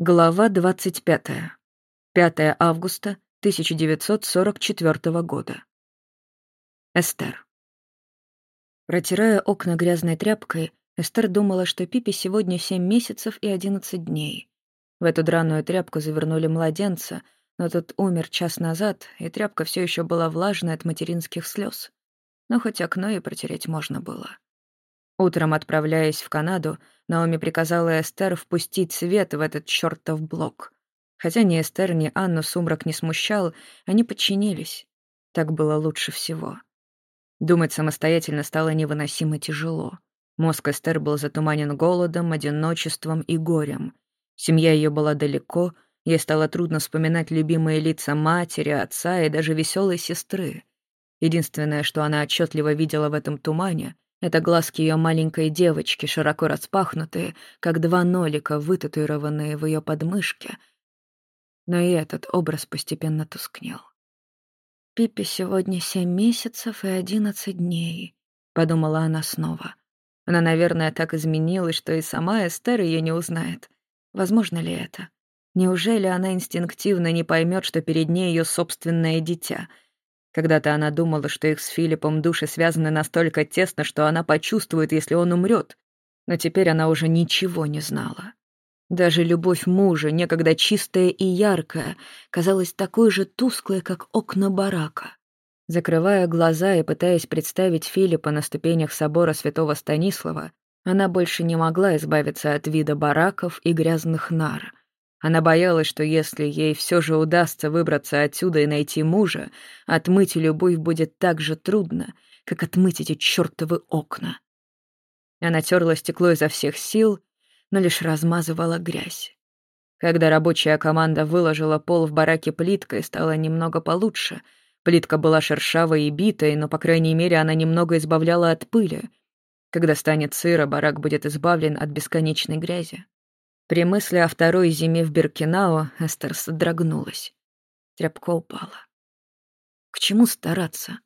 Глава 25. 5 августа 1944 года. Эстер. Протирая окна грязной тряпкой, Эстер думала, что Пипи сегодня 7 месяцев и 11 дней. В эту драную тряпку завернули младенца, но тот умер час назад, и тряпка все еще была влажной от материнских слез. Но хоть окно и протереть можно было. Утром, отправляясь в Канаду, Наоми приказала Эстер впустить свет в этот чертов блок. Хотя ни Эстер, ни Анну сумрак не смущал, они подчинились. Так было лучше всего. Думать самостоятельно стало невыносимо тяжело. Мозг Эстер был затуманен голодом, одиночеством и горем. Семья ее была далеко, ей стало трудно вспоминать любимые лица матери, отца и даже веселой сестры. Единственное, что она отчетливо видела в этом тумане — это глазки ее маленькой девочки, широко распахнутые, как два нолика, вытатуированные в ее подмышке. Но и этот образ постепенно тускнел. «Пиппи сегодня семь месяцев и одиннадцать дней», — подумала она снова. Она, наверное, так изменилась, что и сама Эстер ее не узнает. Возможно ли это? Неужели она инстинктивно не поймет, что перед ней ее собственное дитя — когда-то она думала, что их с Филиппом души связаны настолько тесно, что она почувствует, если он умрет. Но теперь она уже ничего не знала. Даже любовь мужа, некогда чистая и яркая, казалась такой же тусклой, как окна барака. Закрывая глаза и пытаясь представить Филиппа на ступенях собора святого Станислава, она больше не могла избавиться от вида бараков и грязных нар. Она боялась, что если ей все же удастся выбраться отсюда и найти мужа, отмыть любовь будет так же трудно, как отмыть эти чертовы окна. Она терла стекло изо всех сил, но лишь размазывала грязь. Когда рабочая команда выложила пол в бараке плиткой, стало немного получше. Плитка была шершавой и битой, но, по крайней мере, она немного избавляла от пыли. Когда станет сыро, барак будет избавлен от бесконечной грязи. При мысли о второй зиме в Беркинау Эстер содрогнулась. Тряпка упала. К чему стараться?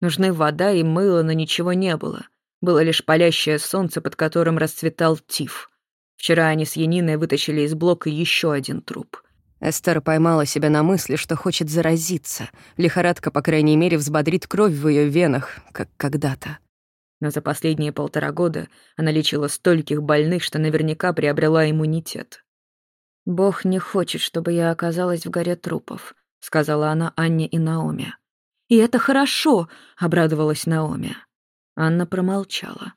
Нужны вода и мыло, но ничего не было. Было лишь палящее солнце, под которым расцветал тиф. Вчера они с Яниной вытащили из блока еще один труп. Эстер поймала себя на мысли, что хочет заразиться. Лихорадка, по крайней мере, взбодрит кровь в ее венах, как когда-то но за последние полтора года она лечила стольких больных, что наверняка приобрела иммунитет. «Бог не хочет, чтобы я оказалась в горе трупов», — сказала она Анне и Наоме. «И это хорошо», — обрадовалась Наоми. Анна промолчала.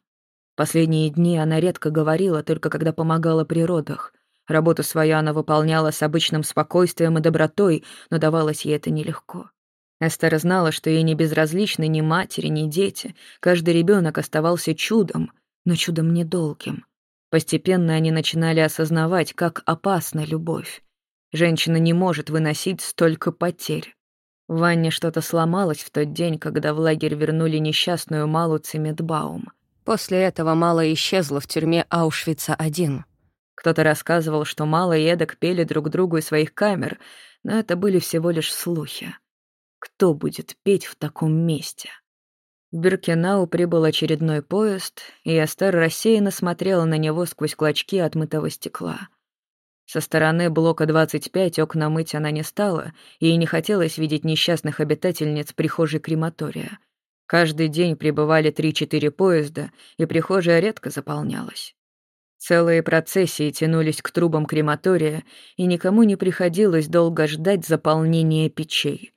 Последние дни она редко говорила, только когда помогала при родах. Работу свою она выполняла с обычным спокойствием и добротой, но давалось ей это нелегко. Эстер знала, что ей не безразличны ни матери, ни дети. Каждый ребенок оставался чудом, но чудом недолгим. Постепенно они начинали осознавать, как опасна любовь. Женщина не может выносить столько потерь. В ванне что-то сломалось в тот день, когда в лагерь вернули несчастную Малу Цимметбаум. После этого Мала исчезла в тюрьме Аушвица-1. Кто-то рассказывал, что Мала и Эдок пели друг другу из своих камер, но это были всего лишь слухи. Кто будет петь в таком месте? В Биркенау прибыл очередной поезд, и Эстер рассеянно смотрела на него сквозь клочки отмытого стекла. Со стороны блока 25 окна мыть она не стала, и не хотелось видеть несчастных обитательниц прихожей крематория. Каждый день прибывали 3-4 поезда, и прихожая редко заполнялась. Целые процессии тянулись к трубам крематория, и никому не приходилось долго ждать заполнения печей.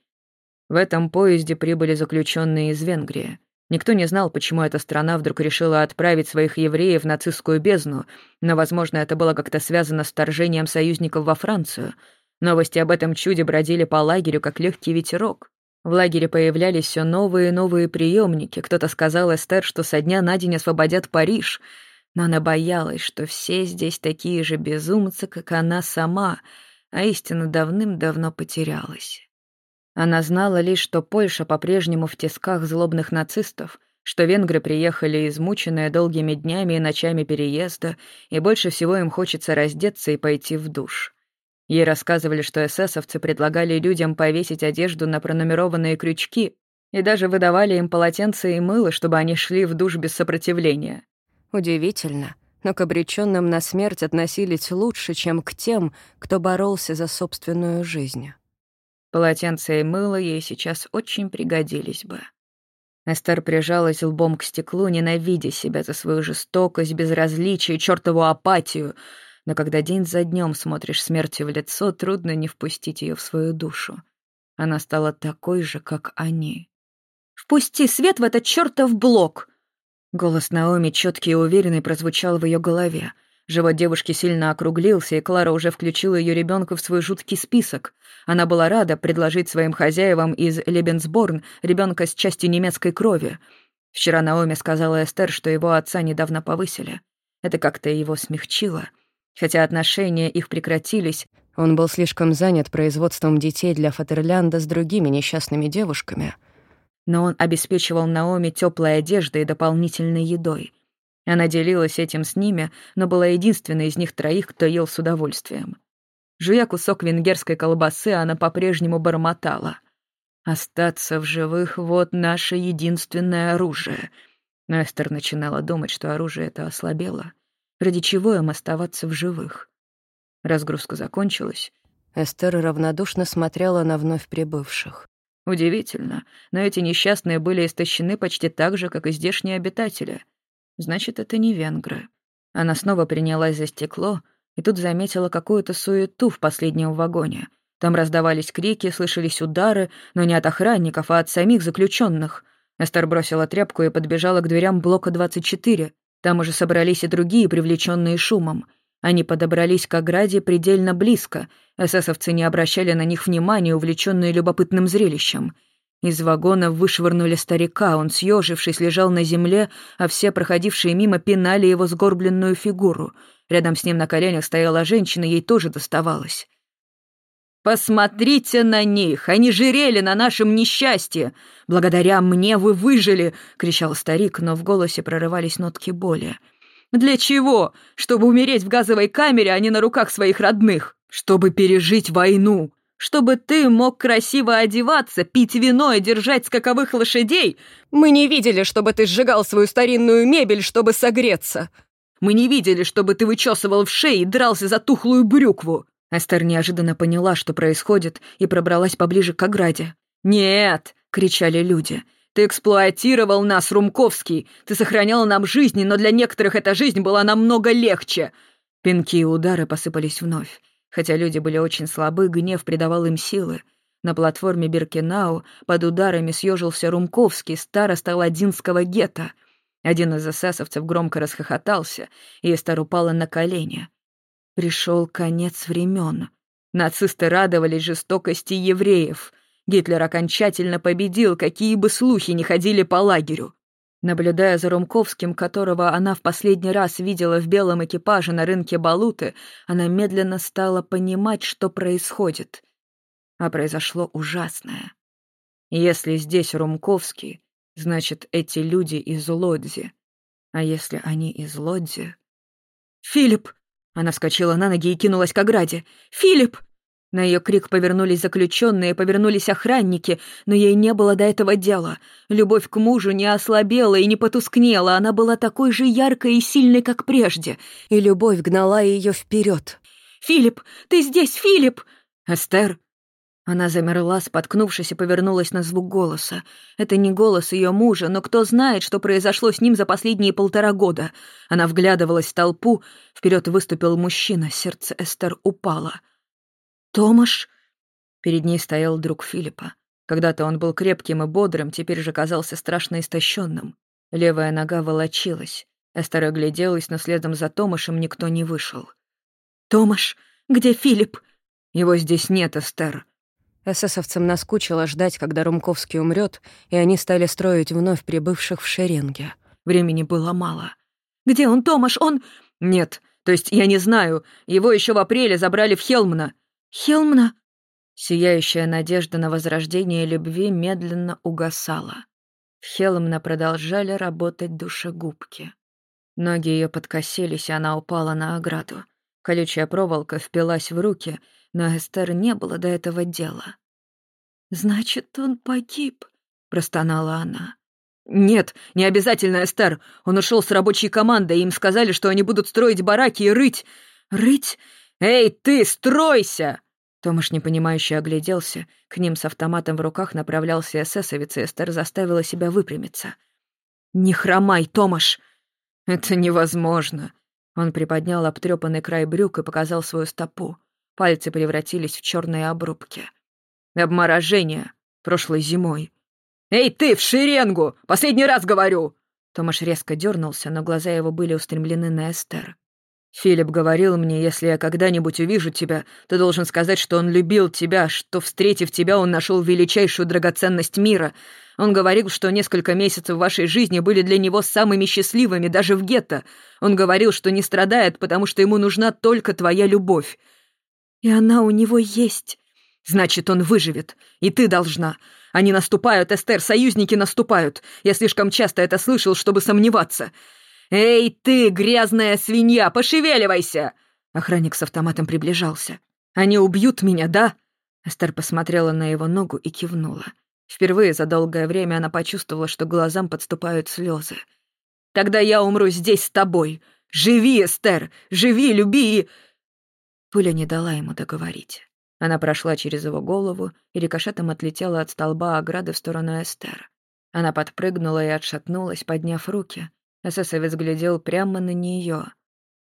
В этом поезде прибыли заключенные из Венгрии. Никто не знал, почему эта страна вдруг решила отправить своих евреев в нацистскую бездну, но, возможно, это было как-то связано с вторжением союзников во Францию. Новости об этом чуде бродили по лагерю, как легкий ветерок. В лагере появлялись все новые и новые приемники. Кто-то сказал Эстер, что со дня на день освободят Париж. Но она боялась, что все здесь такие же безумцы, как она сама, а истина давным-давно потерялась. Она знала лишь, что Польша по-прежнему в тисках злобных нацистов, что венгры приехали измученные долгими днями и ночами переезда, и больше всего им хочется раздеться и пойти в душ. Ей рассказывали, что эсэсовцы предлагали людям повесить одежду на пронумерованные крючки и даже выдавали им полотенце и мыло, чтобы они шли в душ без сопротивления. Удивительно, но к обреченным на смерть относились лучше, чем к тем, кто боролся за собственную жизнь. Полотенце и мыло ей сейчас очень пригодились бы. Эстер прижалась лбом к стеклу, ненавидя себя за свою жестокость, безразличие, чертову апатию. Но когда день за днем смотришь смерти в лицо, трудно не впустить ее в свою душу. Она стала такой же, как они. «Впусти свет в этот чертов блок!» Голос Наоми, четкий и уверенный, прозвучал в ее голове. Живот девушки сильно округлился, и Клара уже включила ее ребенка в свой жуткий список. Она была рада предложить своим хозяевам из Лебенсборн ребенка с частью немецкой крови. Вчера Наоми сказала Эстер, что его отца недавно повысили. Это как-то его смягчило. Хотя отношения их прекратились, он был слишком занят производством детей для Фатерлянда с другими несчастными девушками — но он обеспечивал Наоми теплой одеждой и дополнительной едой. Она делилась этим с ними, но была единственной из них троих, кто ел с удовольствием. Жуя кусок венгерской колбасы, она по-прежнему бормотала. «Остаться в живых — вот наше единственное оружие». Эстер начинала думать, что оружие это ослабело. Ради чего им оставаться в живых? Разгрузка закончилась. Эстер равнодушно смотрела на вновь прибывших. Удивительно, но эти несчастные были истощены почти так же, как и здешние обитатели. Значит, это не венгры. Она снова принялась за стекло и тут заметила какую-то суету в последнем вагоне. Там раздавались крики, слышались удары, но не от охранников, а от самих заключенных. Эстер бросила тряпку и подбежала к дверям блока 24. Там уже собрались и другие, привлеченные шумом — они подобрались к ограде предельно близко. Эсэсовцы не обращали на них внимания, увлеченные любопытным зрелищем. Из вагона вышвырнули старика, он, съежившись, лежал на земле, а все проходившие мимо пинали его сгорбленную фигуру. Рядом с ним на коленях стояла женщина, ей тоже доставалось. «Посмотрите на них! Они жерели на нашем несчастье! Благодаря мне вы выжили!» — кричал старик, но в голосе прорывались нотки боли. Для чего? Чтобы умереть в газовой камере, а не на руках своих родных. Чтобы пережить войну. Чтобы ты мог красиво одеваться, пить вино и держать скаковых лошадей. Мы не видели, чтобы ты сжигал свою старинную мебель, чтобы согреться. Мы не видели, чтобы ты вычесывал в шее и дрался за тухлую брюкву. Эстер неожиданно поняла, что происходит, и пробралась поближе к ограде. «Нет!» — кричали люди. Ты эксплуатировал нас, Румковский. Ты сохранял нам жизни, но для некоторых эта жизнь была намного легче». Пинки и удары посыпались вновь. Хотя люди были очень слабы, гнев придавал им силы. На платформе Биркенау под ударами съежился Румковский, староста Ладинского гетто. Один из эсэсовцев громко расхохотался, и Эстер упала на колени. Пришел конец времен. Нацисты радовались жестокости евреев. Гитлер окончательно победил, какие бы слухи ни ходили по лагерю. Наблюдая за Румковским, которого она в последний раз видела в белом экипаже на рынке Балуты, она медленно стала понимать, что происходит. А произошло ужасное. Если здесь Румковский, значит, эти люди из Лодзи. А если они из Лодзи... «Филипп!» Она вскочила на ноги и кинулась к ограде. «Филипп!» На ее крик повернулись заключенные, повернулись охранники, но ей не было до этого дела. Любовь к мужу не ослабела и не потускнела, она была такой же яркой и сильной, как прежде, и любовь гнала ее вперед. «Филипп! Ты здесь, Филипп!» «Эстер!» Она замерла, споткнувшись, и повернулась на звук голоса. Это не голос ее мужа, но кто знает, что произошло с ним за последние полтора года. Она вглядывалась в толпу, вперед выступил мужчина, сердце Эстер упало. «Томаш!» Перед ней стоял друг Филиппа. Когда-то он был крепким и бодрым, теперь же казался страшно истощенным. Левая нога волочилась. Эстер огляделась, но следом за Томашем никто не вышел. «Томаш, где Филипп?» «Его здесь нет, Эстер». Эсэсовцам наскучило ждать, когда Румковский умрет, и они стали строить вновь прибывших в шеренге. Времени было мало. «Где он, Томаш? Он...» «Нет, то есть я не знаю. Его еще в апреле забрали в Хелмна. Хелмна!» Сияющая надежда на возрождение любви медленно угасала. В Хелмна продолжали работать душегубки. Ноги ее подкосились, и она упала на ограду. Колючая проволока впилась в руки, но Эстер не было до этого дела. «Значит, он погиб», — простонала она. «Нет, не обязательно, Эстер. Он ушел с рабочей командой, и им сказали, что они будут строить бараки и рыть. Рыть? Эй, ты, стройся!» Томаш непонимающе огляделся. К ним с автоматом в руках направлялся эсэсовец, и Эстер заставила себя выпрямиться. «Не хромай, Томаш!» «Это невозможно!» Он приподнял обтрепанный край брюк и показал свою стопу. Пальцы превратились в черные обрубки. «Обморожение. Прошлой зимой. «Эй, ты, в шеренгу! Последний раз говорю!» Томаш резко дернулся, но глаза его были устремлены на Эстер. «Филипп говорил мне, если я когда-нибудь увижу тебя, ты должен сказать, что он любил тебя, что, встретив тебя, он нашел величайшую драгоценность мира. Он говорил, что несколько месяцев вашей жизни были для него самыми счастливыми, даже в гетто. Он говорил, что не страдает, потому что ему нужна только твоя любовь. И она у него есть. Значит, он выживет, и ты должна. Они наступают, Эстер, союзники наступают. Я слишком часто это слышал, чтобы сомневаться. Эй, ты, грязная свинья, пошевеливайся!» Охранник с автоматом приближался. «Они убьют меня, да?» Эстер посмотрела на его ногу и кивнула. Впервые за долгое время она почувствовала, что глазам подступают слезы. «Тогда я умру здесь с тобой. Живи, Эстер! Живи, люби!» Пуля не дала ему договорить. Она прошла через его голову и рикошетом отлетела от столба ограды в сторону Эстер. Она подпрыгнула и отшатнулась, подняв руки. Эсэсовец глядел прямо на нее.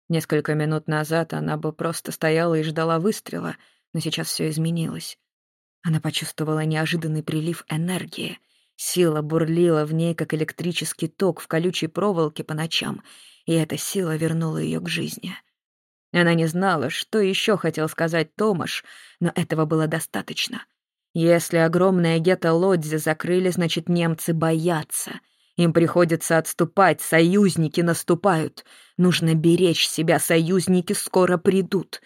Несколько минут назад она бы просто стояла и ждала выстрела, но сейчас все изменилось. Она почувствовала неожиданный прилив энергии. Сила бурлила в ней, как электрический ток в колючей проволоке по ночам, и эта сила вернула ее к жизни — она не знала, что еще хотел сказать Томаш, но этого было достаточно. Если огромное гетто Лодзи закрыли, значит, немцы боятся. Им приходится отступать, союзники наступают. Нужно беречь себя, союзники скоро придут.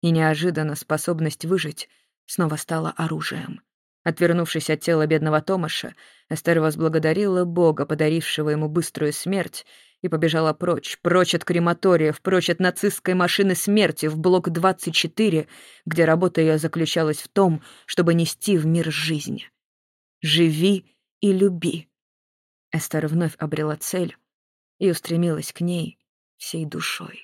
И неожиданно способность выжить снова стала оружием. Отвернувшись от тела бедного Томаша, Эстер возблагодарила Бога, подарившего ему быструю смерть, и побежала прочь, прочь от крематориев, прочь от нацистской машины смерти в блок 24, где работа ее заключалась в том, чтобы нести в мир жизнь. «Живи и люби». Эстер вновь обрела цель и устремилась к ней всей душой.